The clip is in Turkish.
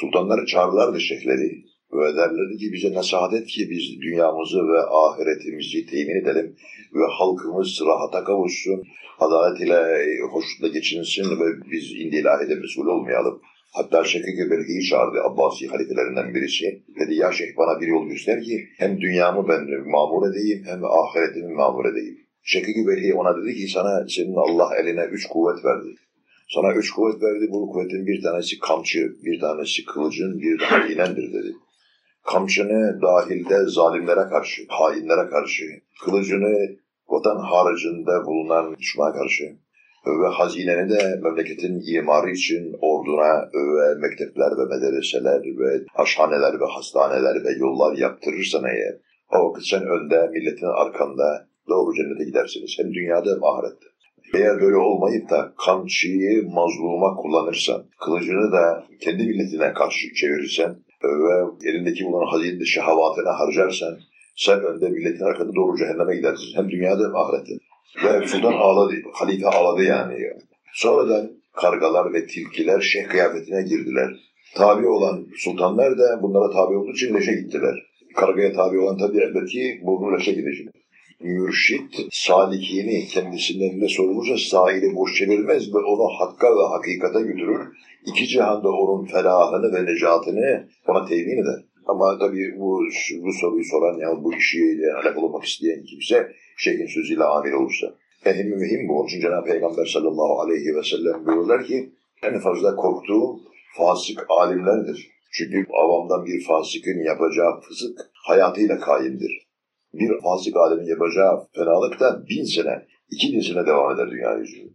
Sultanları çağırırlardı şeyhleri ve derlerdi ki bize nasihat et ki biz dünyamızı ve ahiretimizi temin edelim ve halkımız rahata kavuşsun, adalet ile hoşnutla geçinsin ve biz indi ilahide mesul olmayalım. Hatta Şekik Belki'yi çağırdı Abbasi halifelerinden birisi. Dedi ya şeyh bana bir yol göster ki hem dünyamı ben mamur edeyim hem ahiretimi mamur edeyim. Şekik Belki ona dedi ki sana senin Allah eline üç kuvvet verdi. Sana üç kuvvet verdi. Bu kuvvetin bir tanesi kamçı, bir tanesi kılıcın, bir de hazinendir dedi. Kamçını dahilde zalimlere karşı, hainlere karşı, kılıcını vatan haricinde bulunan düşmana karşı ve hazineni de memleketin imarı için orduna ve mektepler ve medreseler ve aşhaneler ve hastaneler ve yollar yaptırırsan eğer o sen önde, milletin arkanda doğru cennete gidersiniz. Hem dünyada hem ahirette. Eğer böyle olmayıp da kamçıyı mazluma kullanırsan, kılıcını da kendi milletine karşı çevirirsen ve elindeki bulunan hazine şehavatına harcarsan, sen önde milletin arkada doğru cehenneme gidersin. Hem dünyada hem ahirette. Ve sultan ağladı, halife ağladı yani. Sonradan kargalar ve tilkiler şeyh kıyafetine girdiler. Tabi olan sultanlar da bunlara tabi olduğu için leşe gittiler. Kargaya tabi olan tabi elbette ki burnu leşe gidecek mürşit salikini kendisinden ne sorulursa sahili boş çevirmez ve onu hakka ve hakikate götürür. İki cihanda onun felahını ve necatını ona temin eder. Ama tabii bu, bu soruyu soran ya bu işiyle alakalı olmak isteyen kimse şeyhin sözüyle amil olursa. Ehim mühim bu. Onun Cenab-ı Peygamber sallallahu aleyhi ve sellem buyururlar ki en fazla korktuğum fasık alimlerdir. Çünkü avamdan bir fasıkın yapacağı fızık hayatıyla kaimdir bir fasık alemin yapacağı fenalık bin sene, iki bin sene devam eder dünya yüzü.